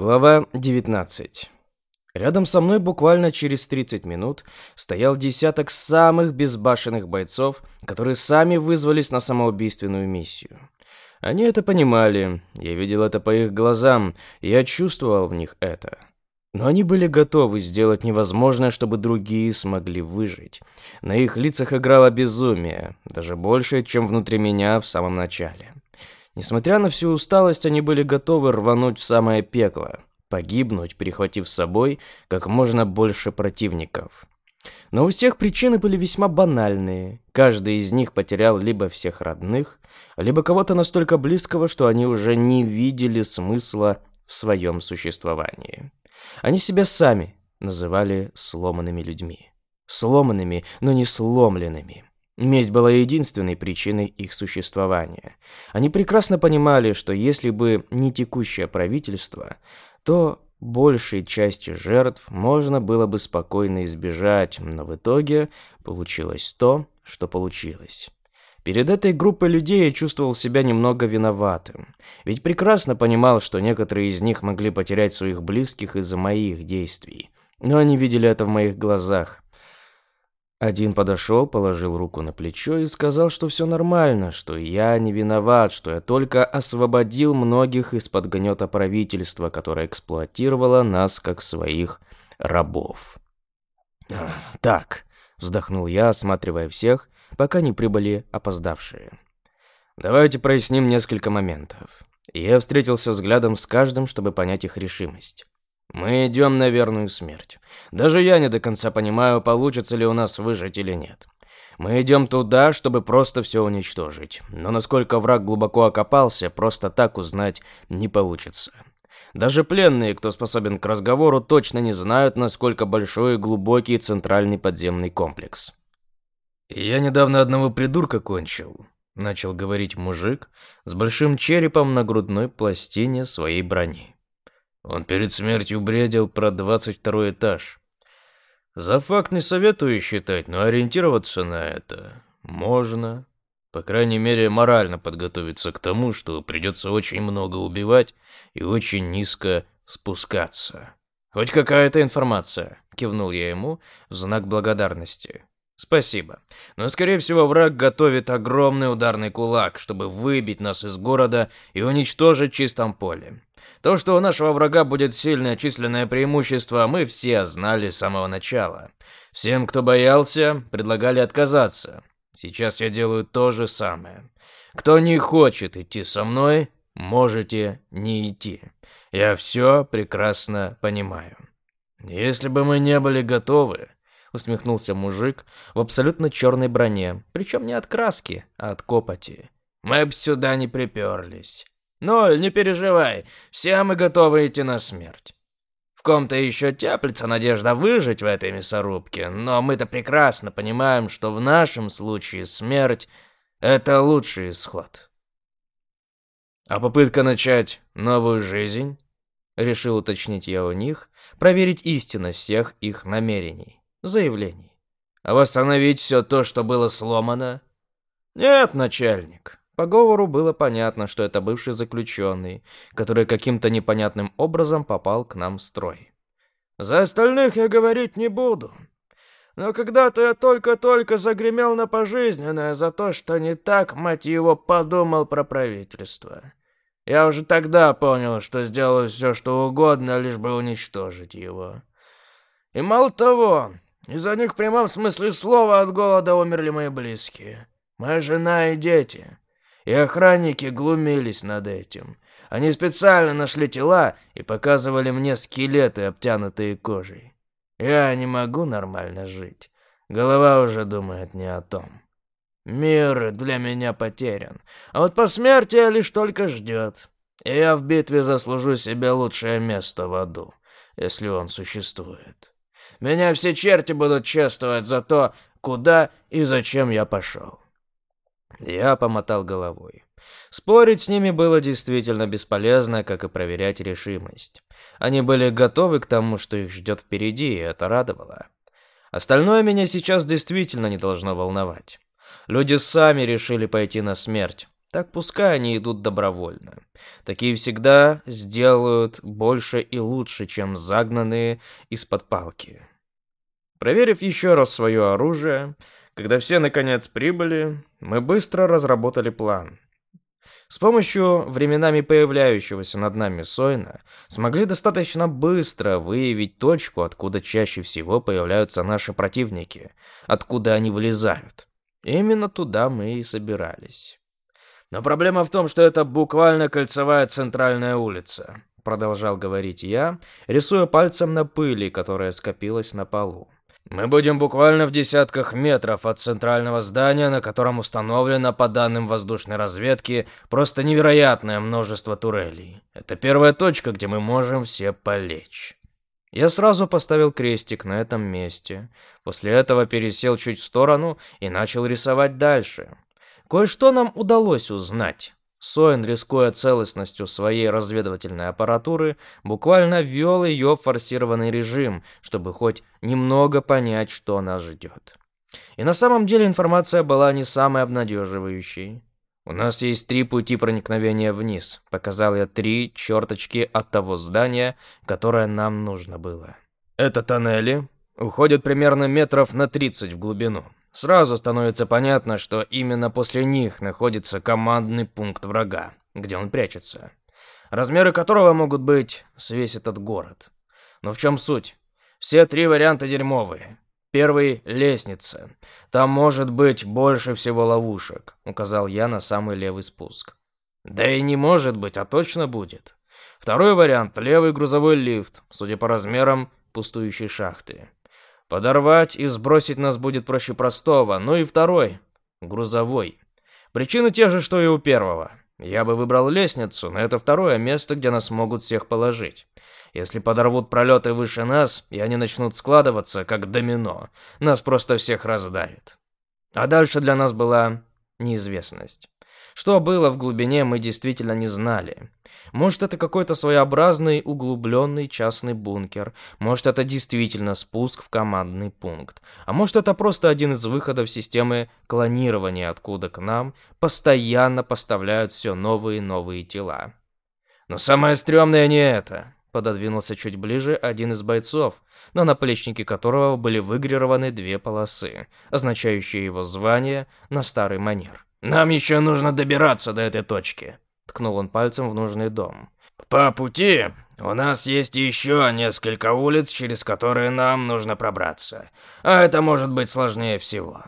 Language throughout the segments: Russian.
Глава 19. Рядом со мной буквально через 30 минут стоял десяток самых безбашенных бойцов, которые сами вызвались на самоубийственную миссию. Они это понимали, я видел это по их глазам, я чувствовал в них это. Но они были готовы сделать невозможное, чтобы другие смогли выжить. На их лицах играло безумие, даже больше, чем внутри меня в самом начале. Несмотря на всю усталость, они были готовы рвануть в самое пекло, погибнуть, перехватив с собой как можно больше противников. Но у всех причины были весьма банальные. Каждый из них потерял либо всех родных, либо кого-то настолько близкого, что они уже не видели смысла в своем существовании. Они себя сами называли сломанными людьми. Сломанными, но не сломленными. Месть была единственной причиной их существования. Они прекрасно понимали, что если бы не текущее правительство, то большей части жертв можно было бы спокойно избежать, но в итоге получилось то, что получилось. Перед этой группой людей я чувствовал себя немного виноватым, ведь прекрасно понимал, что некоторые из них могли потерять своих близких из-за моих действий. Но они видели это в моих глазах, один подошел, положил руку на плечо и сказал, что все нормально, что я не виноват, что я только освободил многих из-под гнета правительства, которое эксплуатировало нас как своих рабов. «Так», — вздохнул я, осматривая всех, пока не прибыли опоздавшие. «Давайте проясним несколько моментов». Я встретился взглядом с каждым, чтобы понять их решимость. Мы идем на верную смерть. Даже я не до конца понимаю, получится ли у нас выжить или нет. Мы идем туда, чтобы просто все уничтожить. Но насколько враг глубоко окопался, просто так узнать не получится. Даже пленные, кто способен к разговору, точно не знают, насколько большой и глубокий центральный подземный комплекс. «Я недавно одного придурка кончил», — начал говорить мужик с большим черепом на грудной пластине своей брони. Он перед смертью бредил про 22 этаж. За факт не советую считать, но ориентироваться на это можно. По крайней мере, морально подготовиться к тому, что придется очень много убивать и очень низко спускаться. «Хоть какая-то информация», — кивнул я ему в знак благодарности. «Спасибо. Но, скорее всего, враг готовит огромный ударный кулак, чтобы выбить нас из города и уничтожить чистом поле. То, что у нашего врага будет сильное численное преимущество, мы все знали с самого начала. Всем, кто боялся, предлагали отказаться. Сейчас я делаю то же самое. Кто не хочет идти со мной, можете не идти. Я все прекрасно понимаю. Если бы мы не были готовы, усмехнулся мужик в абсолютно черной броне, причем не от краски, а от копоти. Мы бы сюда не приперлись. Ноль, не переживай, все мы готовы идти на смерть. В ком-то еще теплится надежда выжить в этой мясорубке, но мы-то прекрасно понимаем, что в нашем случае смерть — это лучший исход. А попытка начать новую жизнь? Решил уточнить я у них, проверить истинность всех их намерений, заявлений. А восстановить все то, что было сломано? Нет, начальник. По говору было понятно, что это бывший заключенный, который каким-то непонятным образом попал к нам в строй. «За остальных я говорить не буду. Но когда-то я только-только загремел на пожизненное за то, что не так, мать его, подумал про правительство. Я уже тогда понял, что сделаю все, что угодно, лишь бы уничтожить его. И мало того, из-за них в прямом смысле слова от голода умерли мои близкие. Моя жена и дети. И охранники глумились над этим. Они специально нашли тела и показывали мне скелеты, обтянутые кожей. Я не могу нормально жить. Голова уже думает не о том. Мир для меня потерян, а вот посмертие лишь только ждет. И я в битве заслужу себе лучшее место в аду, если он существует. Меня все черти будут чествовать за то, куда и зачем я пошел. Я помотал головой. Спорить с ними было действительно бесполезно, как и проверять решимость. Они были готовы к тому, что их ждет впереди, и это радовало. Остальное меня сейчас действительно не должно волновать. Люди сами решили пойти на смерть. Так пускай они идут добровольно. Такие всегда сделают больше и лучше, чем загнанные из-под палки. Проверив еще раз свое оружие, когда все наконец прибыли, мы быстро разработали план. С помощью временами появляющегося над нами Сойна смогли достаточно быстро выявить точку, откуда чаще всего появляются наши противники, откуда они вылезают. Именно туда мы и собирались. Но проблема в том, что это буквально кольцевая центральная улица, продолжал говорить я, рисуя пальцем на пыли, которая скопилась на полу. Мы будем буквально в десятках метров от центрального здания, на котором установлено, по данным воздушной разведки, просто невероятное множество турелей. Это первая точка, где мы можем все полечь. Я сразу поставил крестик на этом месте. После этого пересел чуть в сторону и начал рисовать дальше. Кое-что нам удалось узнать. Соин, рискуя целостностью своей разведывательной аппаратуры, буквально ввел ее в форсированный режим, чтобы хоть немного понять, что нас ждет. И на самом деле информация была не самой обнадеживающей. «У нас есть три пути проникновения вниз», — показал я три черточки от того здания, которое нам нужно было. «Это тоннели, уходят примерно метров на 30 в глубину. Сразу становится понятно, что именно после них находится командный пункт врага, где он прячется. Размеры которого могут быть с весь этот город. Но в чем суть? Все три варианта дерьмовые. Первый — лестница. Там может быть больше всего ловушек, указал я на самый левый спуск. Да и не может быть, а точно будет. Второй вариант — левый грузовой лифт, судя по размерам пустующей шахты. Подорвать и сбросить нас будет проще простого. Ну и второй. Грузовой. Причины те же, что и у первого. Я бы выбрал лестницу, но это второе место, где нас могут всех положить. Если подорвут пролеты выше нас, и они начнут складываться, как домино, нас просто всех раздавит. А дальше для нас была неизвестность. Что было в глубине, мы действительно не знали. Может, это какой-то своеобразный углубленный частный бункер. Может, это действительно спуск в командный пункт. А может, это просто один из выходов системы клонирования, откуда к нам постоянно поставляют все новые и новые тела. Но самое стрёмное не это. Пододвинулся чуть ближе один из бойцов, на наплечнике которого были выгравированы две полосы, означающие его звание на старый манер. Нам еще нужно добираться до этой точки, ткнул он пальцем в нужный дом. По пути у нас есть еще несколько улиц, через которые нам нужно пробраться. А это может быть сложнее всего.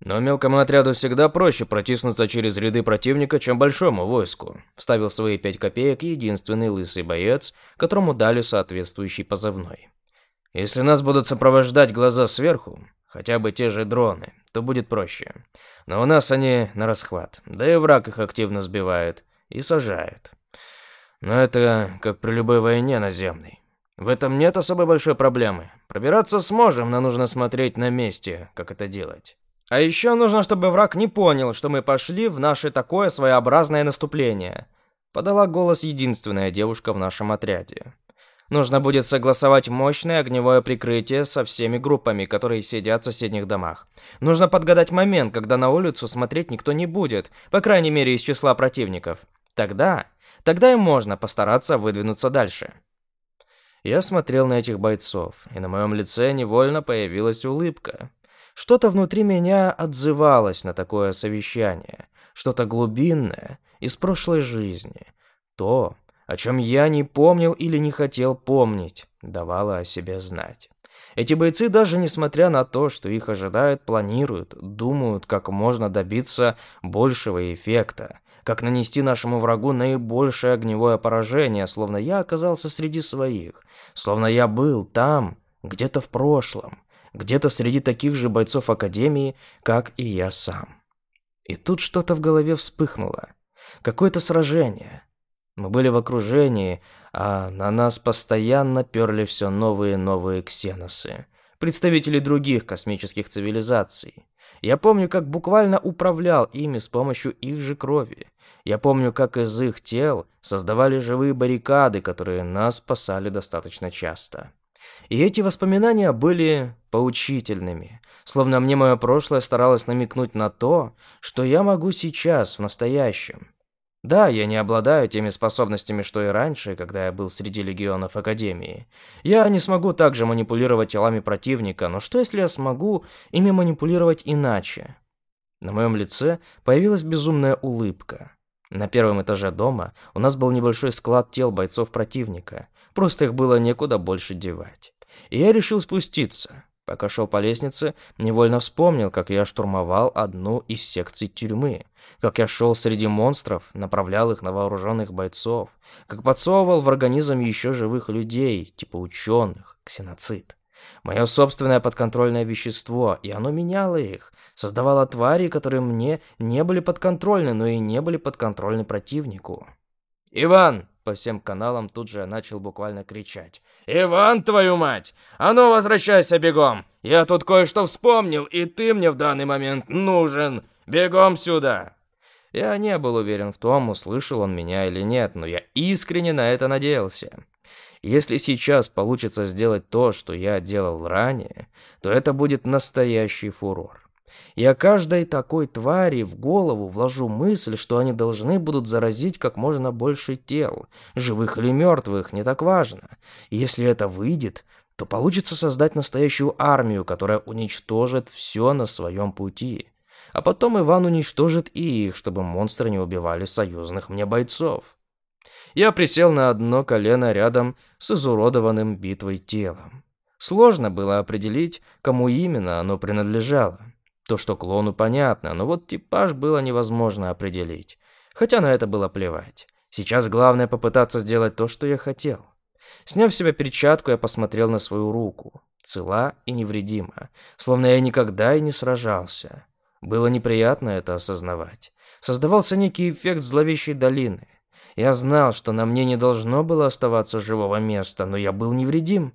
Но мелкому отряду всегда проще протиснуться через ряды противника, чем большому войску. Вставил свои пять копеек единственный лысый боец, которому дали соответствующий позывной. Если нас будут сопровождать глаза сверху, хотя бы те же дроны, то будет проще. Но у нас они на расхват, да и враг их активно сбивает и сажает. Но это как при любой войне наземной. В этом нет особой большой проблемы. Пробираться сможем, но нужно смотреть на месте, как это делать. А еще нужно, чтобы враг не понял, что мы пошли в наше такое своеобразное наступление. Подала голос единственная девушка в нашем отряде. Нужно будет согласовать мощное огневое прикрытие со всеми группами, которые сидят в соседних домах. Нужно подгадать момент, когда на улицу смотреть никто не будет, по крайней мере из числа противников. Тогда, тогда и можно постараться выдвинуться дальше. Я смотрел на этих бойцов, и на моем лице невольно появилась улыбка. Что-то внутри меня отзывалось на такое совещание, что-то глубинное из прошлой жизни. То, о чем я не помнил или не хотел помнить, давало о себе знать. Эти бойцы даже несмотря на то, что их ожидают, планируют, думают, как можно добиться большего эффекта, как нанести нашему врагу наибольшее огневое поражение, словно я оказался среди своих, словно я был там, где-то в прошлом, где-то среди таких же бойцов Академии, как и я сам. И тут что-то в голове вспыхнуло. Какое-то сражение, мы были в окружении, а на нас постоянно перли все новые и новые ксеносы, представители других космических цивилизаций. Я помню, как буквально управлял ими с помощью их же крови. Я помню, как из их тел создавали живые баррикады, которые нас спасали достаточно часто. И эти воспоминания были поучительными, словно мне мое прошлое старалось намекнуть на то, что я могу сейчас, в настоящем. Да, я не обладаю теми способностями, что и раньше, когда я был среди легионов Академии. Я не смогу также манипулировать телами противника, но что если я смогу ими манипулировать иначе? На моем лице появилась безумная улыбка. На первом этаже дома у нас был небольшой склад тел бойцов противника. Просто их было некуда больше девать. И я решил спуститься. Пока шел по лестнице, невольно вспомнил, как я штурмовал одну из секций тюрьмы, как я шел среди монстров, направлял их на вооруженных бойцов, как подсовывал в организм еще живых людей, типа ученых, ксеноцид. Мое собственное подконтрольное вещество, и оно меняло их, создавало твари, которые мне не были подконтрольны, но и не были подконтрольны противнику. «Иван!» — по всем каналам тут же начал буквально кричать. «Иван, твою мать! А ну, возвращайся бегом! Я тут кое-что вспомнил, и ты мне в данный момент нужен! Бегом сюда!» Я не был уверен в том, услышал он меня или нет, но я искренне на это надеялся. Если сейчас получится сделать то, что я делал ранее, то это будет настоящий фурор. Я каждой такой твари в голову вложу мысль, что они должны будут заразить как можно больше тел, живых или мертвых, не так важно. И если это выйдет, то получится создать настоящую армию, которая уничтожит все на своем пути. А потом Иван уничтожит и их, чтобы монстры не убивали союзных мне бойцов. Я присел на одно колено рядом с изуродованным битвой телом. Сложно было определить, кому именно оно принадлежало. То, что клону понятно, но вот типаж было невозможно определить. Хотя на это было плевать. Сейчас главное попытаться сделать то, что я хотел. Сняв с себя перчатку, я посмотрел на свою руку. Цела и невредима, словно я никогда и не сражался. Было неприятно это осознавать. Создавался некий эффект зловещей долины. Я знал, что на мне не должно было оставаться живого места, но я был невредим.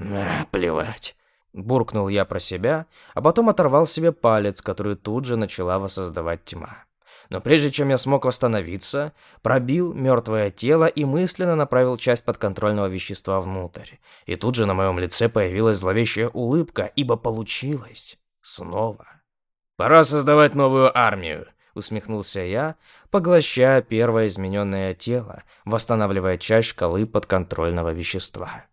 А, плевать. Буркнул я про себя, а потом оторвал себе палец, который тут же начала воссоздавать тьма. Но прежде чем я смог восстановиться, пробил мертвое тело и мысленно направил часть подконтрольного вещества внутрь. И тут же на моем лице появилась зловещая улыбка, ибо получилось. Снова. «Пора создавать новую армию», — усмехнулся я, поглощая первое измененное тело, восстанавливая часть шкалы подконтрольного вещества.